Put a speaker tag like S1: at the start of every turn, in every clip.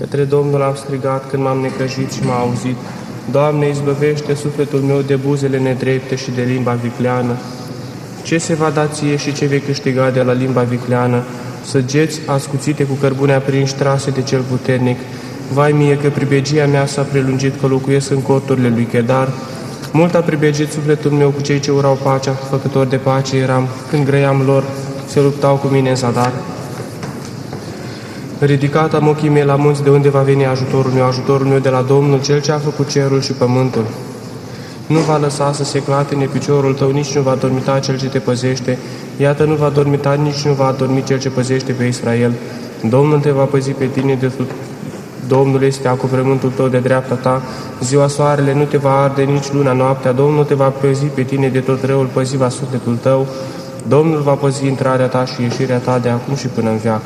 S1: Către Domnul am strigat când m-am necăjit și m-a auzit. Doamne, izbăvește sufletul meu de buzele nedrepte și de limba vicleană. Ce se va da ție și ce vei câștiga de la limba vicleană? Săgeți ascuțite cu cărbune aprinși trase de cel puternic. Vai mie că pribegia mea s-a prelungit că locuiesc în corturile lui Chedar. Mult a pribegit sufletul meu cu cei ce urau pacea, făcători de pace eram, când grăiam lor, se luptau cu mine în zadar. Ridicat am ochii mei la munți de unde va veni ajutorul meu, ajutorul meu de la Domnul, Cel ce a făcut cerul și pământul. Nu va lăsa să se clatine piciorul tău, nici nu va dormita cel ce te păzește. Iată, nu va dormita, nici nu va dormi cel ce păzește pe Israel. Domnul te va păzi pe tine de Domnul este acoperământul tău de dreapta ta, ziua soarele nu te va arde, nici luna noaptea, Domnul te va păzi pe tine de tot răul, păzi va sufletul tău, Domnul va păzi intrarea ta și ieșirea ta de acum și până în veac.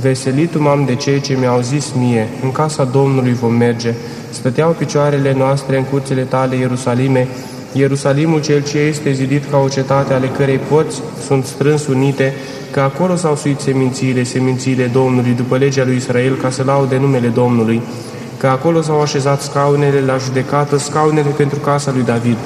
S1: Veselitul m-am de cei ce mi-au zis mie, în casa Domnului vom merge. Stăteau picioarele noastre în curțile tale, Ierusalime, Ierusalimul cel ce este zidit ca o cetate ale cărei porți sunt strâns unite, că acolo s-au suit semințiile, semințiile Domnului după legea lui Israel ca să laude numele Domnului, că acolo s-au așezat scaunele la judecată, scaunele pentru casa lui David.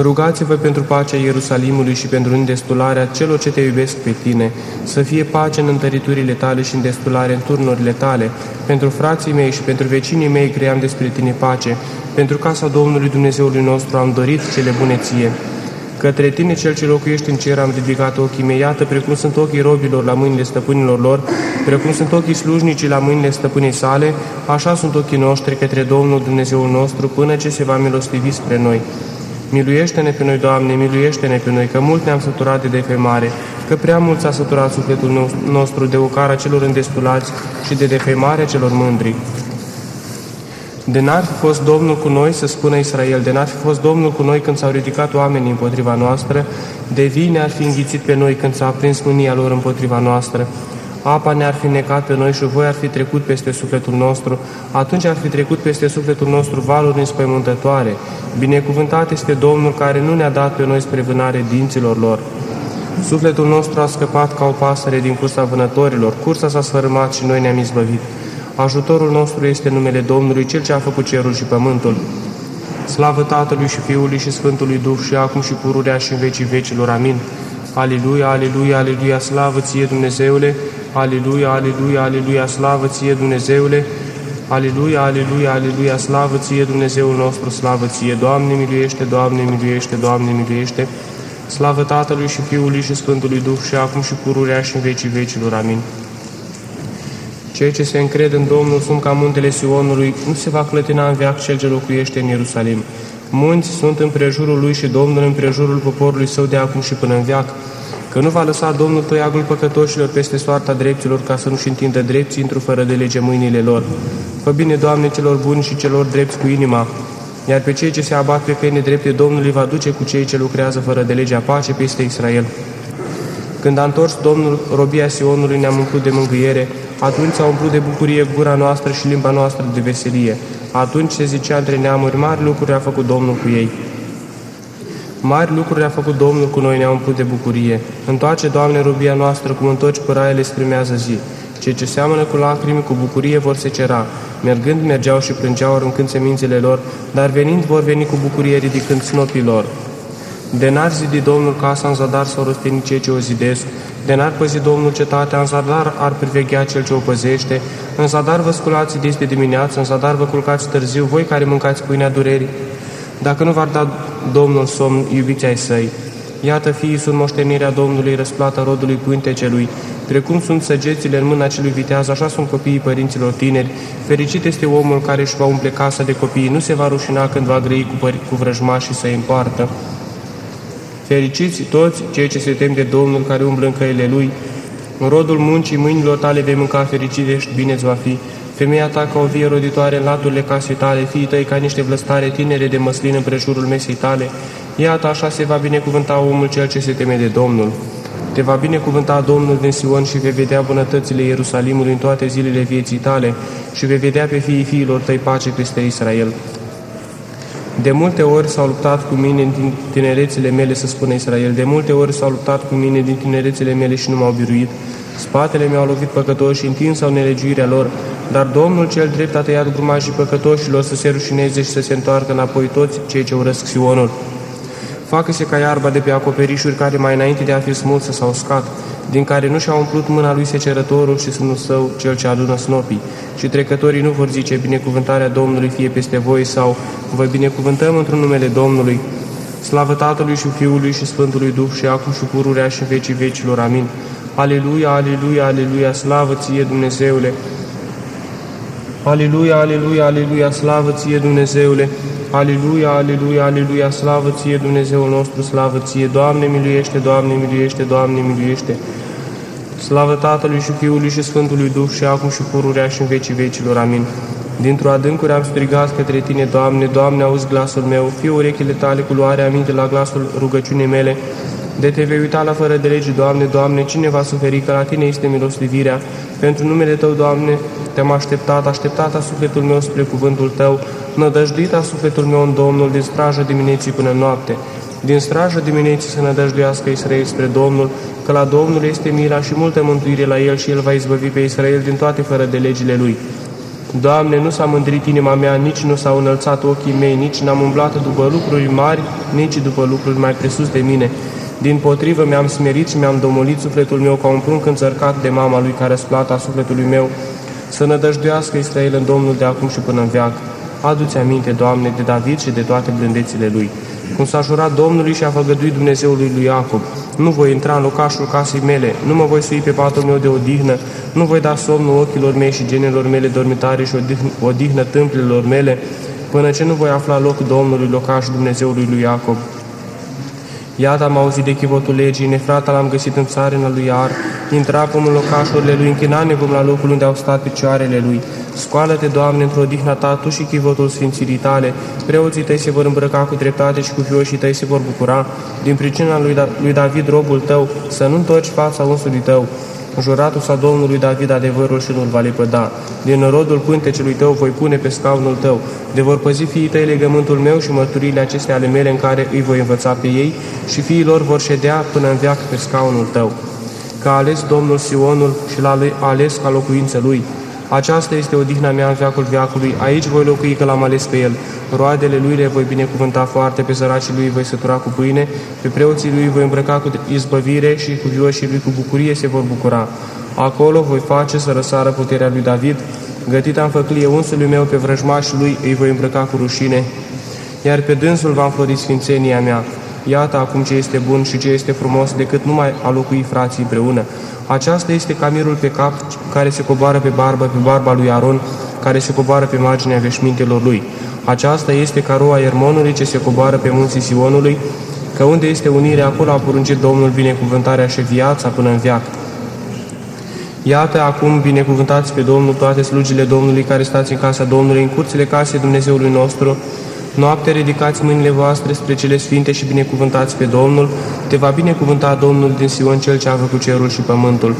S1: Rugați-vă pentru pacea Ierusalimului și pentru îndestularea celor ce te iubesc pe tine, să fie pace în întăriturile tale și îndestulare în turnurile tale. Pentru frații mei și pentru vecinii mei cream despre tine pace. Pentru casa Domnului Dumnezeului nostru am dorit cele bune ție. Către tine, cel ce locuiești în cer, am ridicat ochii mei, iată, precum sunt ochii robilor la mâinile stăpânilor lor, precum sunt ochii slujnicii la mâinile stăpânii sale, așa sunt ochii noștri către Domnul Dumnezeul nostru, până ce se va milostivi spre noi. Miluiește-ne pe noi, Doamne, miluiește-ne pe noi, că mult ne-am săturat de defemare, că prea mult s-a săturat sufletul nostru de ocara celor îndestulați și de defemarea celor mândri. De n-ar fi fost Domnul cu noi, să spună Israel, de n-ar fi fost Domnul cu noi când s-au ridicat oamenii împotriva noastră, de vii ne-ar fi înghițit pe noi când s-a aprins mânia lor împotriva noastră. Apa ne-ar fi necat pe noi și voi ar fi trecut peste sufletul nostru, atunci ar fi trecut peste sufletul nostru valuri înspăimântătoare. Binecuvântat este Domnul care nu ne-a dat pe noi spre vânare dinților lor. Sufletul nostru a scăpat ca o pasăre din cursa vânătorilor, cursa s-a sfărâmat și noi ne-am izbăvit. Ajutorul nostru este numele Domnului, Cel ce a făcut cerul și pământul. Slavă Tatălui și Fiului și Sfântului Duh și acum și pururea și în vecii vecilor. Amin. Aleluia, aleluia, aleluia, slavă ție Dumnezeule, aleluia, aleluia, aleluia, slavă ție Dumnezeule, aleluia, aleluia, aleluia, slavă ție Dumnezeul nostru, slavă ție, Doamne miluiește, Doamne miluiește, Doamne miluiește, slavă Tatălui și Fiului și Sfântului Duh și acum și pururea și în vecii vecilor. Amin. Cei ce se încred în Domnul sunt ca muntele Sionului, nu se va clătina în veac cel ce locuiește în Ierusalim. Munți sunt în prejurul lui și Domnul în prejurul poporului său de acum și până în veac, că nu va lăsa Domnul toiagul păcătoșilor peste soarta dreptilor ca să nu-și întindă drepții într-o fără de lege mâinile lor. Fă bine, Doamne, celor buni și celor drepți cu inima, iar pe cei ce se abat pe căi nedrepte, Domnul îi va duce cu cei ce lucrează fără de legea pace peste Israel. Când a întors Domnul robia Sionului, ne-am umplut de mângâiere, atunci s-a umplut de bucurie gura noastră și limba noastră de veselie. Atunci se zicea între neamuri, mari lucruri a făcut Domnul cu ei. Mari lucruri a făcut Domnul cu noi, ne-a umplut de bucurie. Întoarce, Doamne, robia noastră, cum întorci păraiele sprimează zi. Cei ce seamănă cu lacrimi, cu bucurie vor se cera. Mergând, mergeau și plângeau, aruncând semințele lor, dar venind vor veni cu bucurie, ridicând snopii lor. De n-ar zidi Domnul casa în zadar sau răstini cei ce o zidesc, de n-ar păzi Domnul cetatea, în zadar ar priveghea cel ce o păzește, în zadar vă sculați de dimineață, în zadar vă culcați târziu, voi care mâncați pâinea durerii. Dacă nu v-ar da Domnul somn, iubiți ai săi, iată fiii sunt moștenirea Domnului, răsplata rodului pântecelui, precum sunt săgețile în mâna celui viteaz, așa sunt copiii părinților tineri. Fericit este omul care își va umple casa de copii, nu se va rușina când va grăi cu, cu vrăjmașii să-i împartă. Fericiți toți cei ce se tem de Domnul, care umblă în căile Lui. În rodul muncii mâinilor tale vei mânca fericire și bine va fi. Femeia ta ca o vie roditoare în laturile casei tale, fiii tăi ca niște vlăstare tinere de măslin în prejurul mesei tale. Iată așa se va binecuvânta omul cel ce se teme de Domnul. Te va binecuvânta Domnul din Sion și vei vedea bunătățile Ierusalimului în toate zilele vieții tale și vei vedea pe fiii fiilor tăi pace peste Israel. De multe ori s-au luptat cu mine din tinerețele mele, să spună Israel, de multe ori s-au luptat cu mine din tinerețele mele și nu m-au biruit. Spatele mi-au lovit păcătoși și întins au nelegiuirea lor, dar Domnul cel drept a tăiat grumajii păcătoșilor să se rușineze și să se întoarcă înapoi toți cei ce urăsc Sionul. Facă-se ca iarba de pe acoperișuri care mai înainte de a fi smulsă s-au uscat, din care nu și-a umplut mâna lui secerătorul și sânul său cel ce adună snopii. Și trecătorii nu vor zice binecuvântarea Domnului fie peste voi sau vă binecuvântăm într-un numele Domnului. Slavă Tatălui și Fiului și Sfântului Duh și acum și pururea și în vecii vecilor. Amin. Aleluia, aleluia, aleluia, slavă ție Dumnezeule! Aleluia, aleluia, aleluia, slavă ție Dumnezeule! Aleluia, aleluia, aleluia, slavă ție Dumnezeul nostru, slavă ție, Doamne miluiește, Doamne miluiește, Doamne miluiește. Slavă Tatălui și Fiului și Sfântului Duh și acum și pururea și în vecii vecilor. Amin. Dintr-o adâncuri am strigat către Tine, Doamne, Doamne, auzi glasul meu, fie urechile Tale cu luare aminte la glasul rugăciunii mele, de te vei uita la fără de lege, Doamne, Doamne, cine va suferi, că la Tine este milostivirea. Pentru numele Tău, Doamne, te-am așteptat, așteptat a sufletul meu spre cuvântul Tău, nădăjduit a sufletul meu în Domnul din strajă dimineții până noapte. Din strajă dimineții să nădăjduiască Israel spre Domnul, că la Domnul este mila și multă mântuire la El și El va izbăvi pe Israel din toate fără de legile Lui. Doamne, nu s-a mândrit inima mea, nici nu s-au înălțat ochii mei, nici n-am umblat după lucruri mari, nici după lucruri mai presus de mine. Din potrivă mi-am smerit și mi-am domolit sufletul meu ca un prunc înțărcat de mama lui care splata sufletului meu, să nădăjduiască Israel în Domnul de acum și până în veac. Adu-ți aminte, Doamne, de David și de toate blândețile lui. Cum s-a jurat Domnului și a făgăduit Dumnezeului lui Iacob, nu voi intra în locașul casei mele, nu mă voi sui pe patul meu de odihnă, nu voi da somnul ochilor mei și genelor mele dormitare și odihnă, odihnă tâmplelor mele, până ce nu voi afla loc Domnului, locașul Dumnezeului lui Iacob. Iată am auzit de chivotul legii, nefrata l-am găsit în țarina lui Ar, intra cum în locașurile lui, închinane vom la locul unde au stat picioarele lui. Scoală-te, Doamne, într-o dihna ta, Tu și chivotul sfințirii tale. Preoții tăi se vor îmbrăca cu dreptate și cu fioșii tăi se vor bucura. Din pricina lui, da- lui David, robul tău, să nu întorci fața unsului tău. Juratul sa Domnului David adevărul și nu-l va lepăda. Din rodul pântecelui tău voi pune pe scaunul tău. De vor păzi fiii tăi legământul meu și mărturile acestea ale mele în care îi voi învăța pe ei și fiii lor vor ședea până în veac pe scaunul tău. Că a ales Domnul Sionul și l-a ales ca locuință lui. Aceasta este odihna mea în veacul veacului, aici voi locui că l-am ales pe el. Roadele lui le voi binecuvânta foarte, pe săracii lui voi sătura cu pâine, pe preoții lui voi îmbrăca cu izbăvire și cu vioșii lui cu bucurie se vor bucura. Acolo voi face să răsară puterea lui David, gătit am făclie unsului meu pe vrăjmașul lui, îi voi îmbrăca cu rușine, iar pe dânsul va înflori sfințenia mea. Iată acum ce este bun și ce este frumos decât numai a locui frații împreună. Aceasta este camirul pe cap care se coboară pe barbă, pe barba lui Aron, care se coboară pe marginea veșmintelor lui. Aceasta este caroa Ermonului ce se coboară pe munții Sionului, că unde este unirea, acolo a poruncit Domnul binecuvântarea și viața până în veac. Iată acum binecuvântați pe Domnul toate slujile Domnului care stați în casa Domnului, în curțile casei Dumnezeului nostru, Noapte ridicați mâinile voastre spre cele sfinte și binecuvântați pe Domnul, te va binecuvânta Domnul din Sion cel ce a făcut cerul și pământul.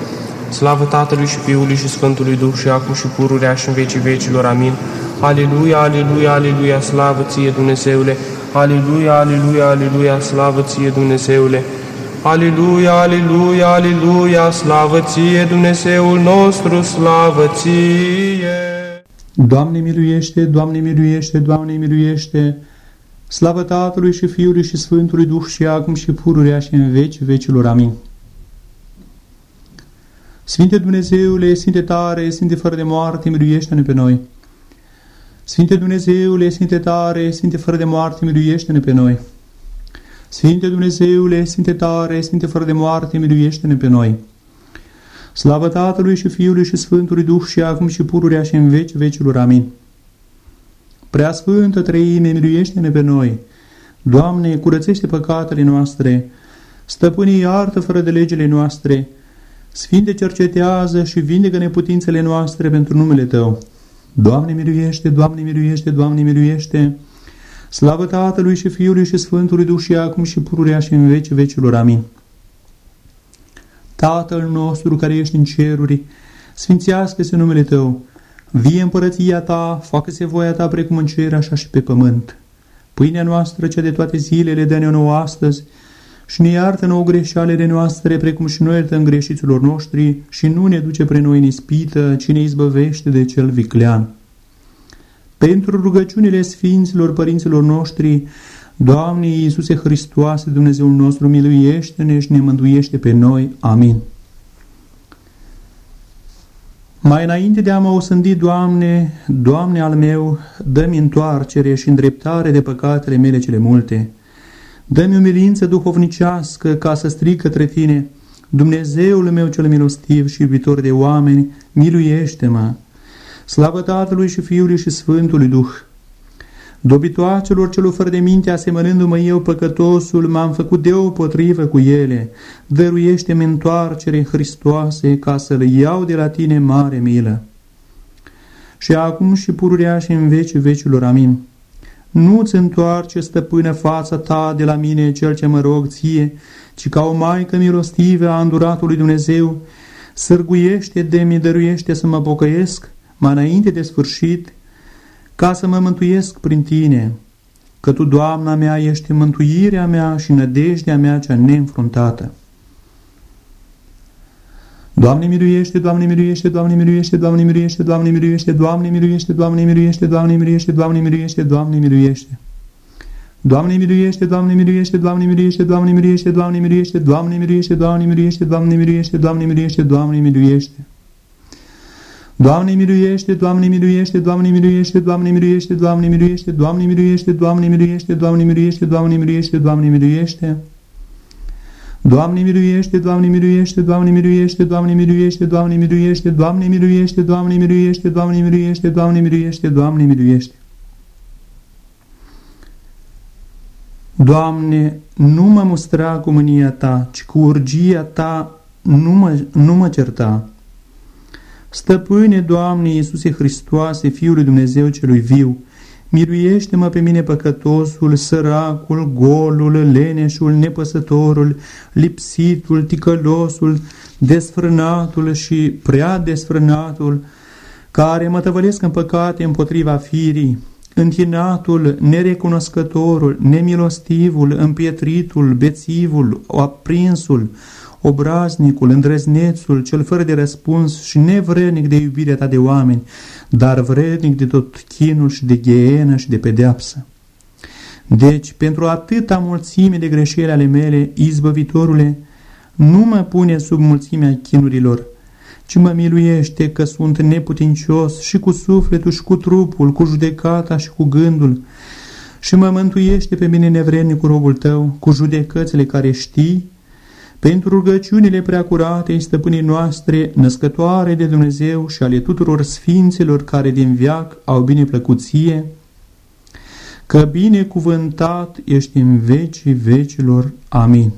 S1: Slavă Tatălui și Fiului și Sfântului Duh și acum și pururea și în vecii vecilor. Amin. Aleluia, aleluia, aleluia, slavă ție Dumnezeule! Aleluia, aleluia, aleluia, slavă ție Dumnezeule! Aleluia, aleluia, aleluia, slavă ție Dumnezeul nostru, slavă ție!
S2: Doamne miluiește, Doamne miluiește, Doamne miluiește, slavă Tatălui și Fiului și Sfântului Duh și acum și pururea și în veci vecilor. Amin. Sfinte Dumnezeule, Sfinte tare, Sfinte fără de moarte, miluiește-ne pe noi. Sfinte Dumnezeule, Sfinte tare, Sfinte fără de moarte, miluiește-ne pe noi. Sfinte Dumnezeule, Sfinte tare, Sfinte fără de moarte, miluiește-ne pe noi. Slavă Tatălui și Fiului și Sfântului Duh și acum și pururea și în veci vecilor. Amin. Prea Sfântă Trăime, miluiește-ne pe noi. Doamne, curățește păcatele noastre. Stăpânii iartă fără de legile noastre. Sfinte cercetează și vindecă neputințele noastre pentru numele Tău. Doamne miluiește, Doamne miluiește, Doamne miluiește. Slavă Tatălui și Fiului și Sfântului Duh și acum și pururea și în veci vecilor. Amin. Tatăl nostru care ești în ceruri, sfințească-se numele Tău, vie împărăția Ta, facă-se voia Ta precum în cer, așa și pe pământ. Pâinea noastră, cea de toate zilele, dă-ne nouă astăzi și ne iartă nouă greșalele noastre, precum și noi iertăm greșiților noștri, și nu ne duce pre noi în ispită, ci ne izbăvește de cel viclean. Pentru rugăciunile Sfinților Părinților noștri, Doamne Iisuse Hristoase, Dumnezeul nostru, miluiește-ne și ne mântuiește pe noi. Amin. Mai înainte de a mă osândi, Doamne, Doamne al meu, dă-mi întoarcere și îndreptare de păcatele mele cele multe. Dă-mi umilință duhovnicească ca să strig către Tine. Dumnezeul meu cel milostiv și iubitor de oameni, miluiește-mă. Slavă Tatălui și Fiului și Sfântului Duh. Dobitoacelor celor fără de minte, asemănându-mă eu păcătosul, m-am făcut deopotrivă cu ele. Dăruiește-mi întoarcere Hristoase ca să le iau de la tine mare milă. Și acum și pururea și în vecii vecilor, amin. Nu-ți întoarce, stăpână, fața ta de la mine, cel ce mă rog ție, ci ca o maică milostivă a înduratului Dumnezeu, sârguiește de mi dăruiește să mă pocăiesc, mai înainte de sfârșit, ca să mă mântuiesc prin tine, că tu, Doamna mea, ești mântuirea mea și nădejdea mea cea neînfruntată. Doamne miluiește, Doamne miluiește, Doamne miluiește, Doamne miluiește, Doamne miluiește, Doamne miluiește, Doamne miluiește, Doamne miluiește, Doamne miluiește, Doamne miluiește. Doamne miluiește, Doamne miluiește, Doamne miluiește, Doamne miluiește, Doamne miluiește, Doamne miluiește, Doamne miluiește, Doamne miluiește, Doamne miluiește, Doamne miluiește. Doamne miluiește, Doamne miluiește, Doamne miluiește, Doamne miluiește, Doamne miluiește, Doamne miluiește, Doamne miluiește, Doamne miluiește, Doamne miluiește, Doamne miluiește. Doamne miluiește, Doamne miluiește, Doamne miluiește, Doamne miluiește, Doamne miluiește, Doamne miluiește, Doamne miluiește, Doamne miluiește, Doamne miluiește, Doamne miluiește. Doamne, nu mă mustra cu mânia Ta, ci cu urgia Ta nu mă, nu mă certa. Stăpâne, Doamne Iisuse Hristoase, Fiul lui Dumnezeu celui viu, miluiește-mă pe mine păcătosul, săracul, golul, leneșul, nepăsătorul, lipsitul, ticălosul, desfrânatul și prea desfrânatul, care mă tăvălesc în păcate împotriva firii, întinatul, nerecunoscătorul, nemilostivul, împietritul, bețivul, aprinsul, obraznicul, îndrăznețul, cel fără de răspuns și nevrednic de iubirea ta de oameni, dar vrednic de tot chinul și de ghienă și de pedeapsă. Deci, pentru atâta mulțime de greșeli ale mele, izbăvitorule, nu mă pune sub mulțimea chinurilor, ci mă miluiește că sunt neputincios și cu sufletul și cu trupul, cu judecata și cu gândul, și mă mântuiește pe mine nevrednic cu rogul tău, cu judecățile care știi pentru rugăciunile preacurate stăpânii noastre, născătoare de Dumnezeu și ale tuturor sfinților care din viac au bine plăcuție, că binecuvântat ești în vecii vecilor. Amin.